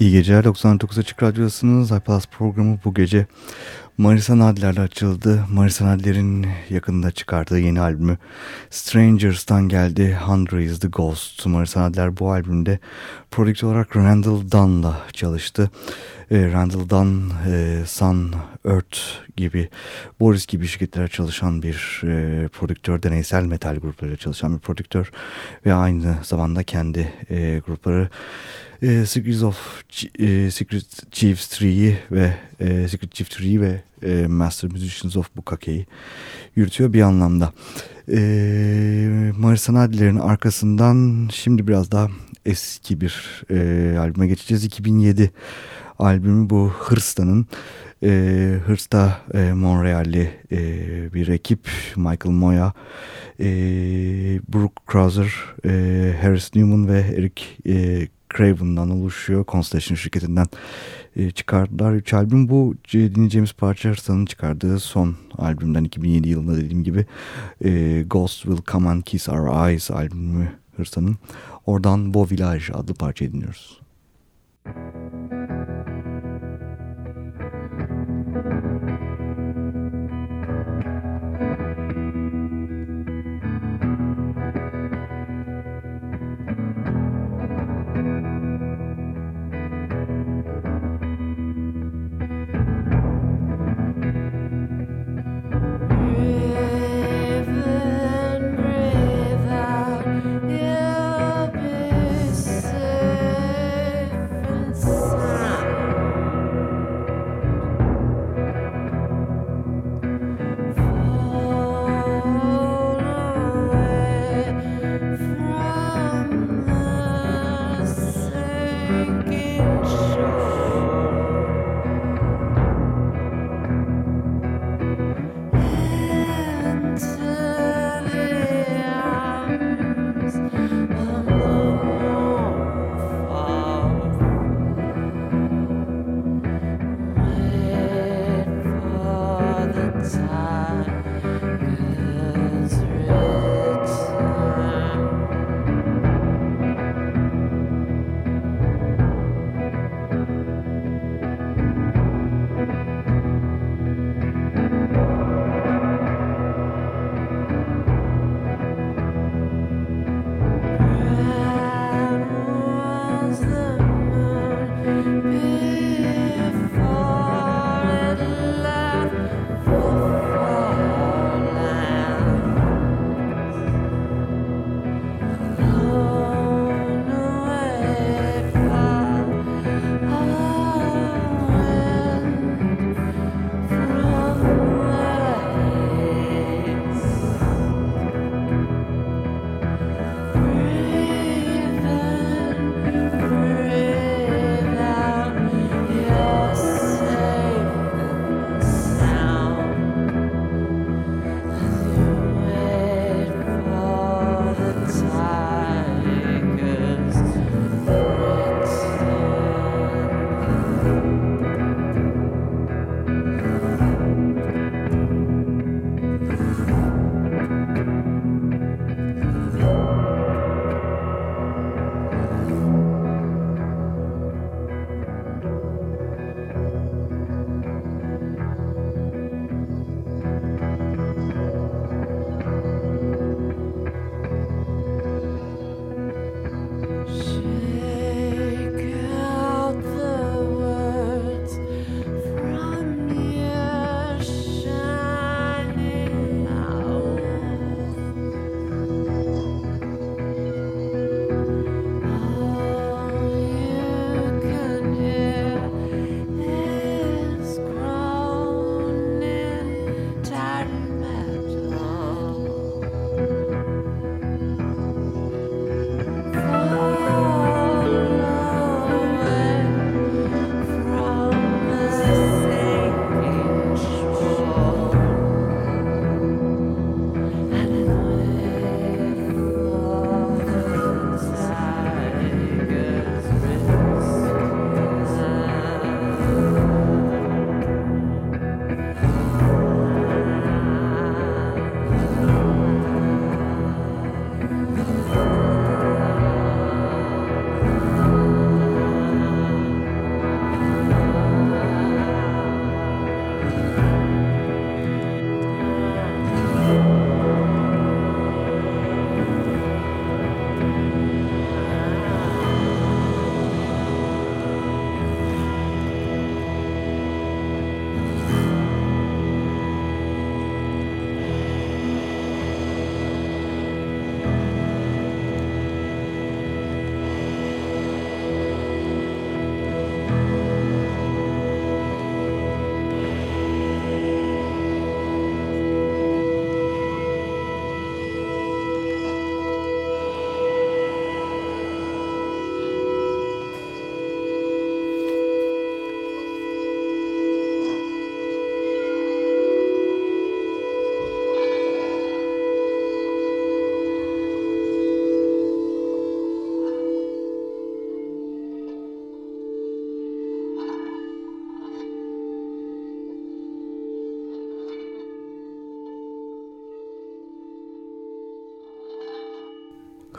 İyi geceler 99 Açık Radyosu'nun iPlus programı bu gece Marisa Nadler'le açıldı. Marisa Nadler'in yakında çıkardığı yeni albümü Strangers'tan geldi. Hundred is the Ghost. Marisa Nadler bu albümde prodüktör olarak Randall Dunn'la çalıştı. E, Randall Dunn, e, Sun, Earth gibi, Boris gibi şirketlere çalışan bir e, prodüktör, deneysel metal gruplarıyla çalışan bir prodüktör ve aynı zamanda kendi e, grupları e, Secrets of e, Secret Chiefs 3'yi ve e, Secret Chief 3 ve e, Master Musicians of Bukake'yi yürütüyor bir anlamda. E, Marisa Nadiler'in arkasından şimdi biraz daha eski bir e, albüme geçeceğiz. 2007 albümü bu Hırsta'nın. E, Hırsta e, Montreal'li e, bir ekip Michael Moya, e, Brooke Krauser, e, Harris Newman ve Eric e, Craven'dan oluşuyor. Constellation şirketinden e, çıkardılar. Üç albüm bu dinleyeceğimiz parça Hırsa'nın çıkardığı son albümden 2007 yılında dediğim gibi e, Ghost Will Come and Kiss Our Eyes albümü Hırsa'nın. Oradan Bo Village adlı parçayı dinliyoruz. Müzik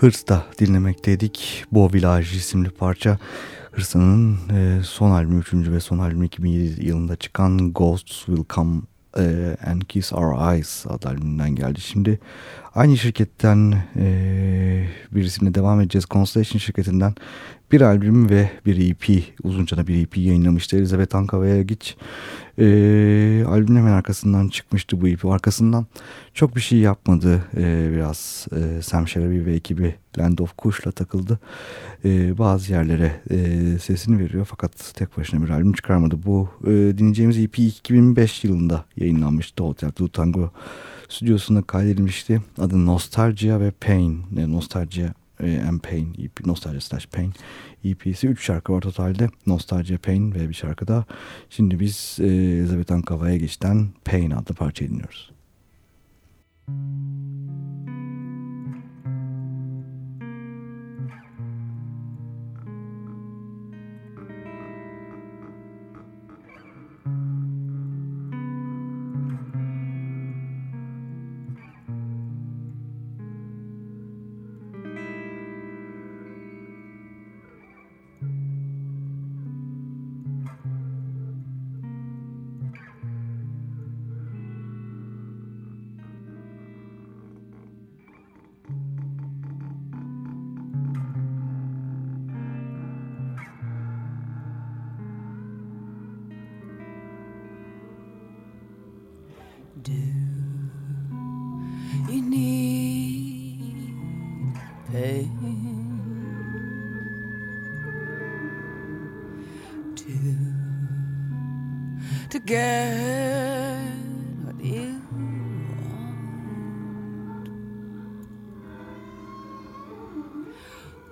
Hırs'ta dinlemekteydik. Bo Village isimli parça. Hırs'ın e, son albümü, üçüncü ve son albümü 2007 yılında çıkan Ghosts Will Come e, and Kiss Our Eyes adlı albümünden geldi. Şimdi aynı şirketten e, bir isimle devam edeceğiz. Constellation şirketinden bir albüm ve bir EP, uzunca da bir EP yayınlamıştı. Elizabeth Ankavaya-Giç e, albümün hemen arkasından çıkmıştı bu EP. Arkasından çok bir şey yapmadı. E, biraz e, Sam Sharabi ve ekibi Land of Kush'la takıldı. E, bazı yerlere e, sesini veriyor fakat tek başına bir albüm çıkarmadı. Bu e, dinleyeceğimiz EP 2005 yılında yayınlanmıştı. Hotel Blue stüdyosunda kaydedilmişti. Adı Nostalgia ve Pain. E, Nostalgia and Pain EP, Nostalgia slash Pain EP'si 3 şarkı var totalde. Nostalgia Pain ve bir şarkı daha. Şimdi biz e, Elizabeth Ankava'ya geçten Pain adlı parça dinliyoruz. Müzik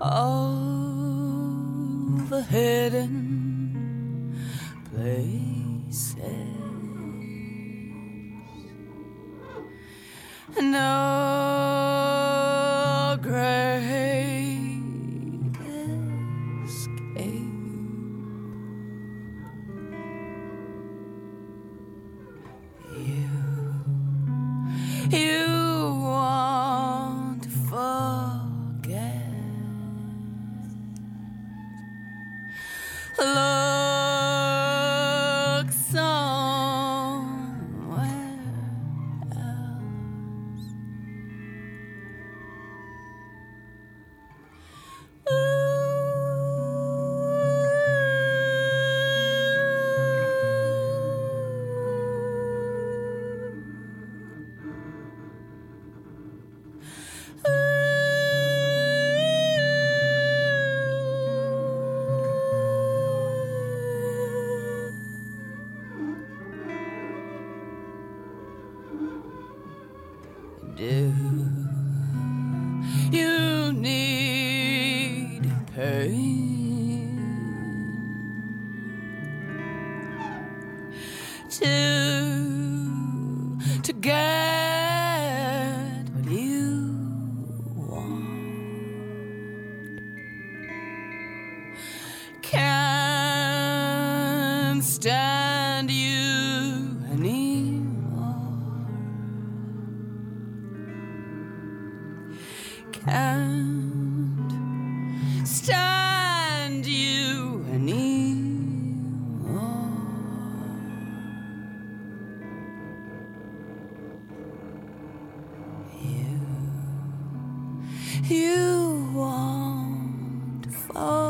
all the hidden places. you won't fall.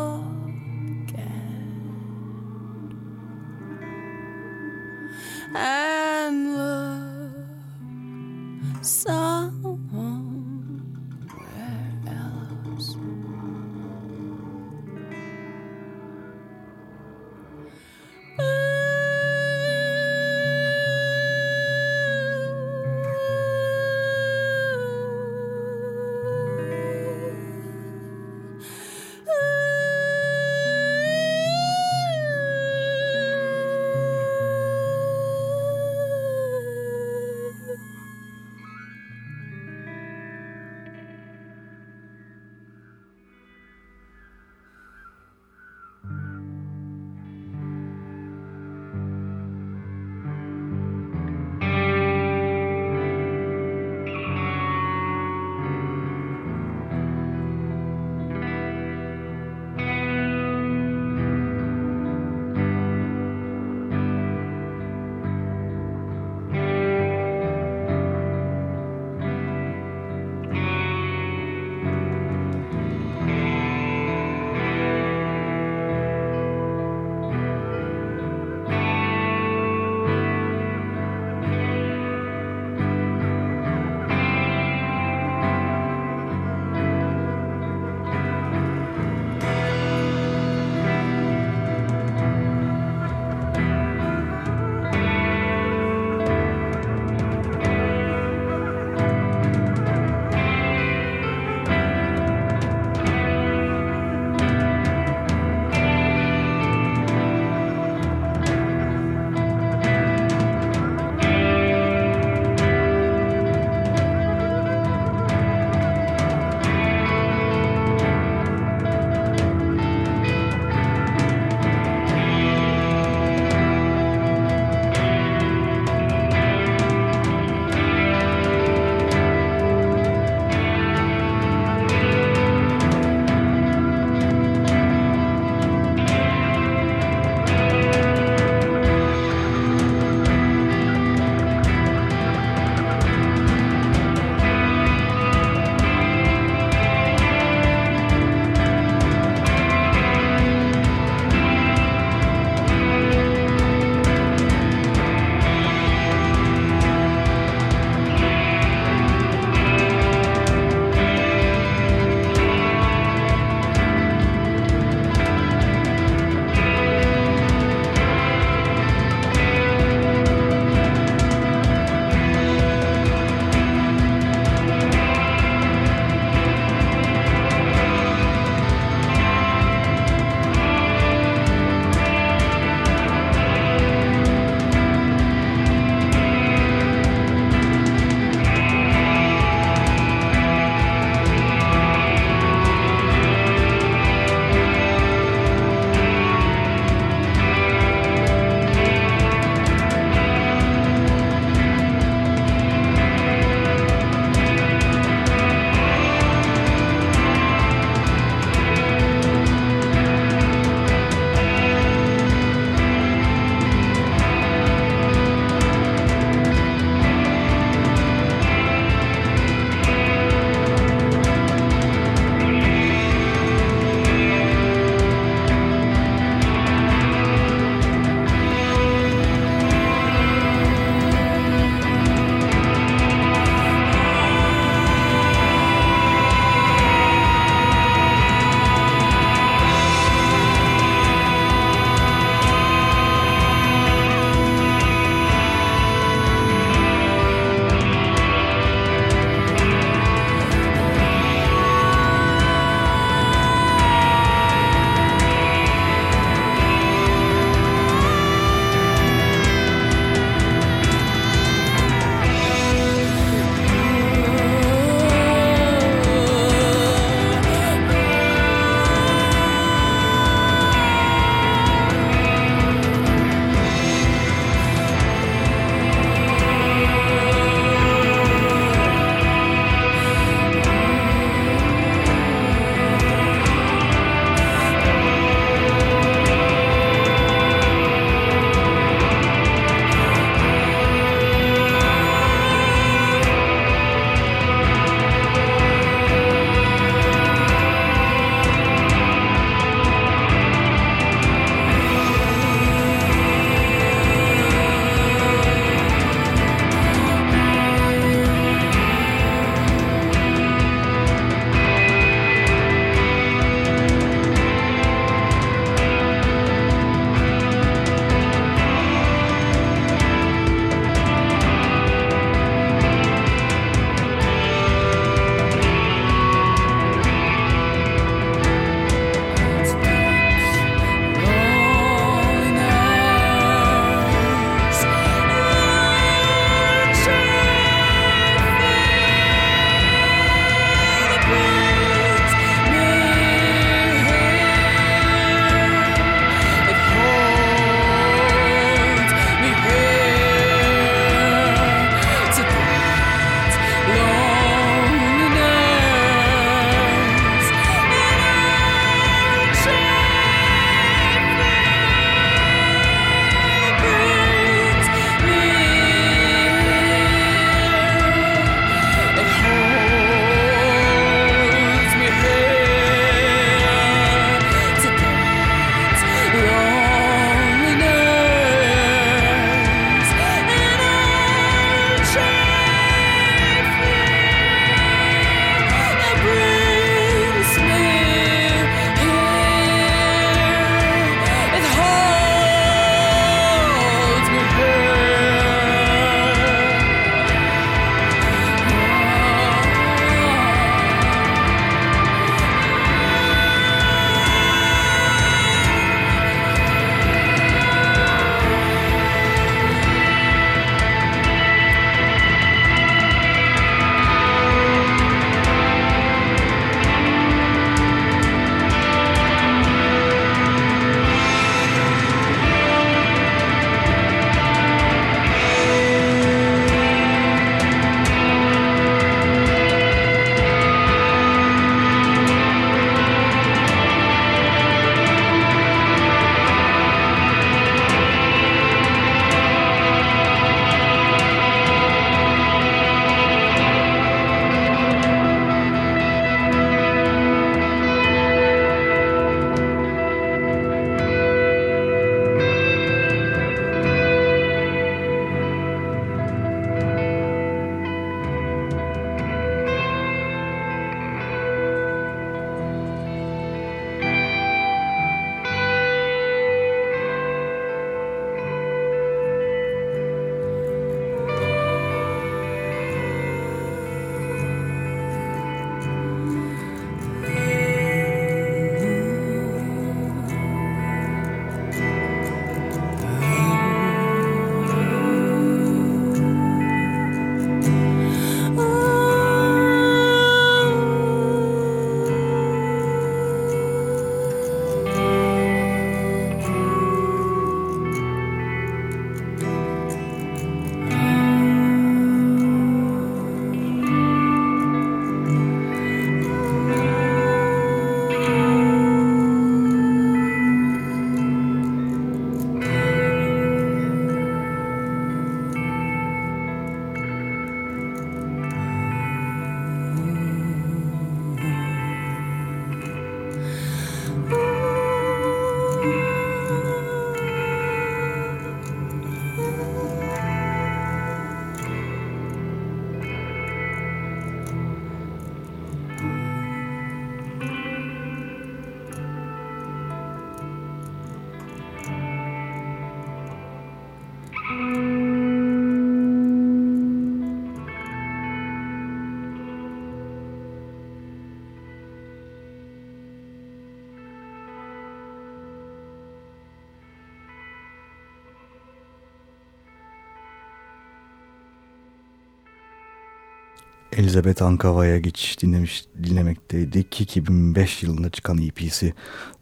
Elizabeth Ankava'ya geç dinlemiş, dinlemekteydik. 2005 yılında çıkan EP'si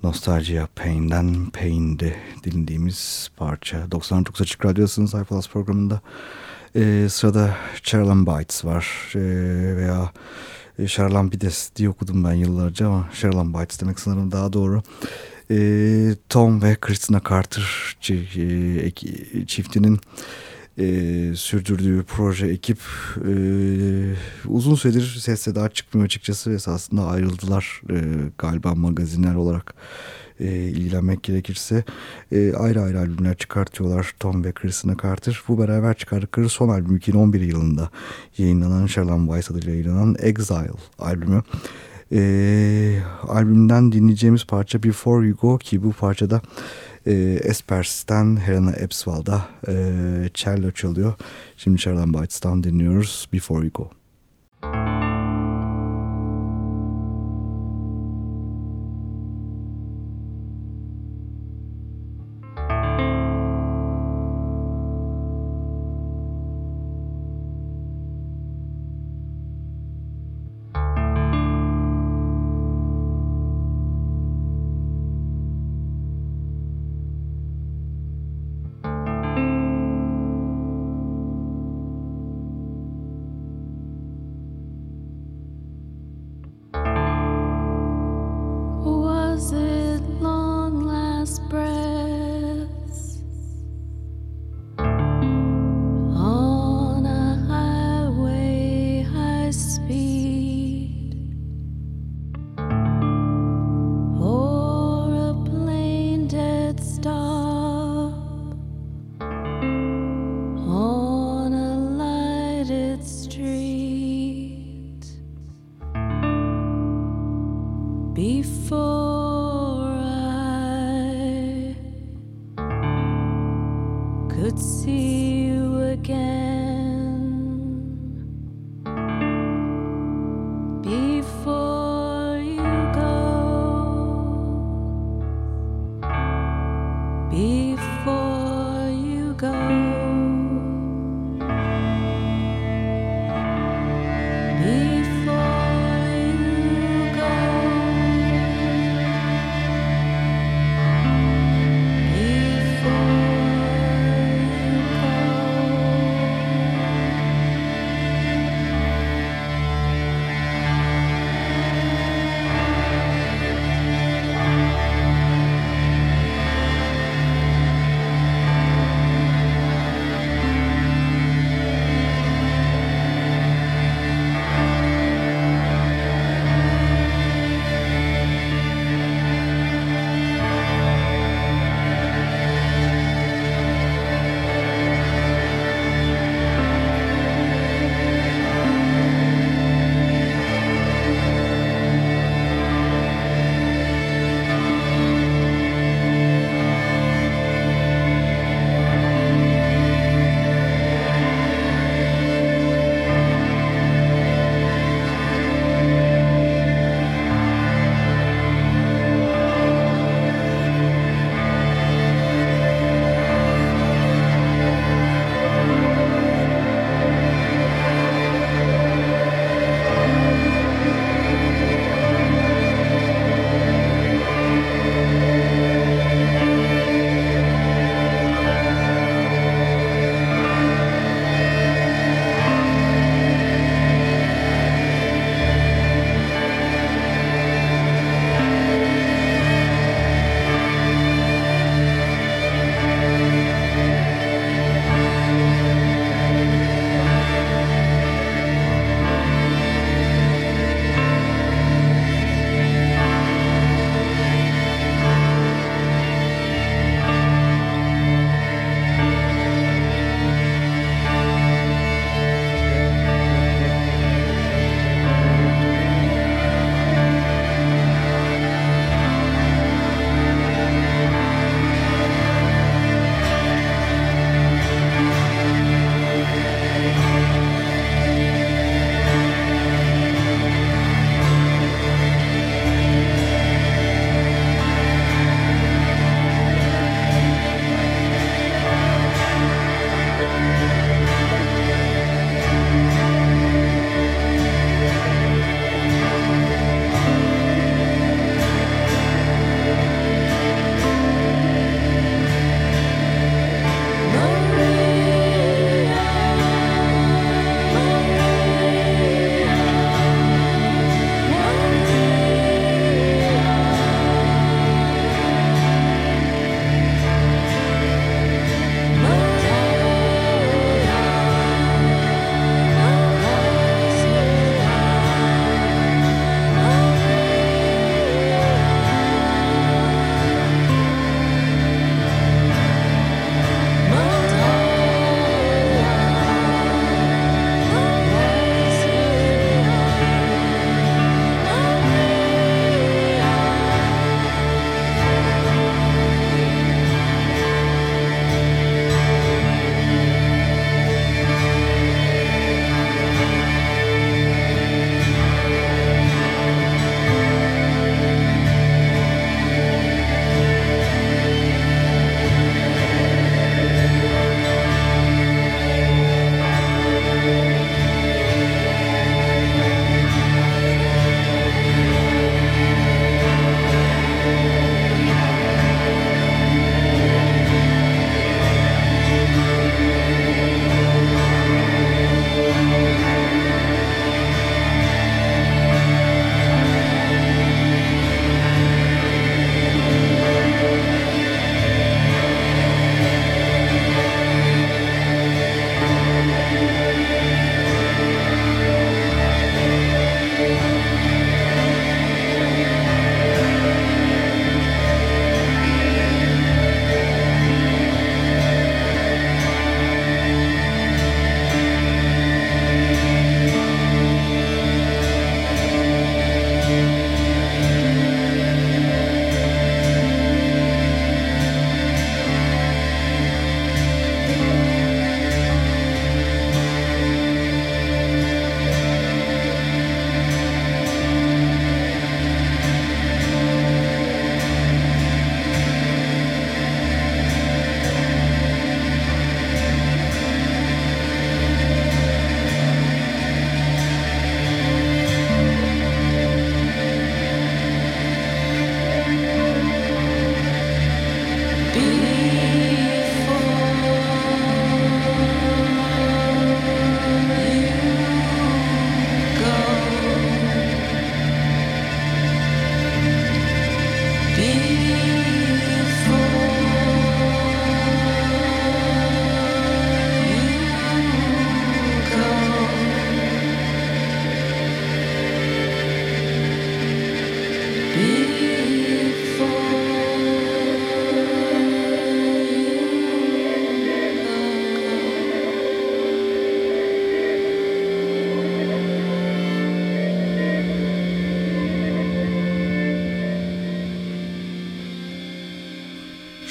Nostalgia Pain'den Pain'de dinlediğimiz parça. 99 Açık Radyosu'nun Sayfalas programında ee, sırada Charlan Bites var ee, veya Charlan Bites diye okudum ben yıllarca ama Charlan Bites demek sanırım daha doğru. Ee, Tom ve Christina Carter çiftinin e, sürdürdüğü proje ekip e, uzun süredir ses seda çıkmıyor açıkçası esasında ayrıldılar e, galiba magazinler olarak e, ilgilenmek gerekirse e, ayrı ayrı albümler çıkartıyorlar Tom ve Christina Carter. Bu beraber çıkardıkları son albüm 2011 yılında yayınlanan Sherlan Weiss adıyla yayınlanan Exile albümü. E, albümden dinleyeceğimiz parça Before You Go ki bu parçada e, Espers'ten Helena Epswald'a e, cello çalıyor. Şimdi Sharon Bites'tan dinliyoruz Before You Go.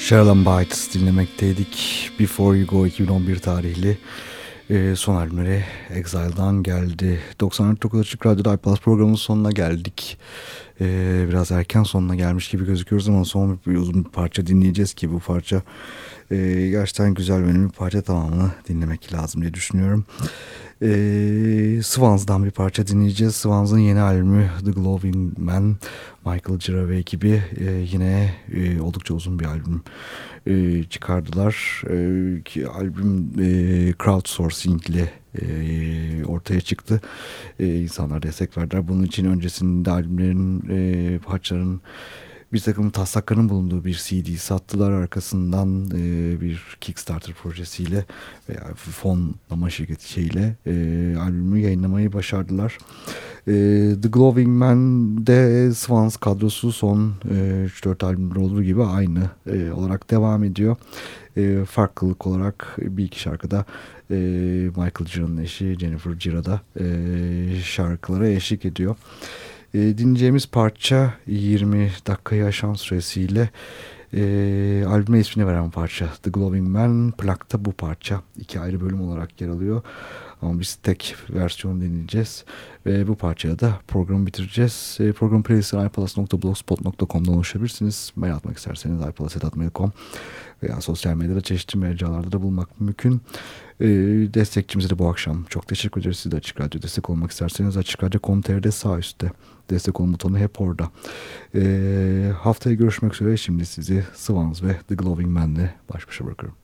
Sherilyn Bites dinlemekteydik. Before You Go 2011 tarihli e, son albümleri Exile'dan geldi. 99 Açık Radyo'da iPlus programının sonuna geldik. E, biraz erken sonuna gelmiş gibi gözüküyoruz ama son bir uzun bir parça dinleyeceğiz ki bu parça e, gerçekten güzel benim bir parça tamamını dinlemek lazım diye düşünüyorum. E, Swans'dan bir parça dinleyeceğiz. Swans'ın yeni albümü The Glowing Man, Michael Gira ve ekibi e, yine e, oldukça uzun bir albüm e, çıkardılar. E, ki albüm e, crowdsourcing ile e, ortaya çıktı. E, insanlar destek verdiler. Bunun için öncesinde albümlerin e, parçaların bir takım taslakların bulunduğu bir CD sattılar arkasından e, bir Kickstarter projesiyle veya fonlama şirketi şeyle e, albümü yayınlamayı başardılar. E, The Glowing Man'de Swans kadrosu son e, 3-4 albümler olduğu gibi aynı e, olarak devam ediyor. E, farklılık olarak bir iki şarkıda e, Michael Gira'nın eşi Jennifer Gira da e, şarkılara eşlik ediyor. E, dinleyeceğimiz parça 20 dakikayı aşan süresiyle e, albüme ismini veren parça. The Glowing Man plakta bu parça. iki ayrı bölüm olarak yer alıyor. Ama biz tek versiyon dinleyeceğiz. Ve bu parçayla da programı bitireceğiz. E, program playlistine ipalas.blogspot.com'dan ulaşabilirsiniz. Mail atmak isterseniz ipalas.mail.com veya sosyal medyada çeşitli mecralarda da bulmak mümkün. E, destekçimize de bu akşam çok teşekkür ederiz. Siz de Açık Radyo destek olmak isterseniz Açık Radyo.com.tr'de sağ üstte destek olun butonu hep orada. E, haftaya görüşmek üzere. Şimdi sizi Swans ve The Glowing Man'le baş başa bırakıyorum.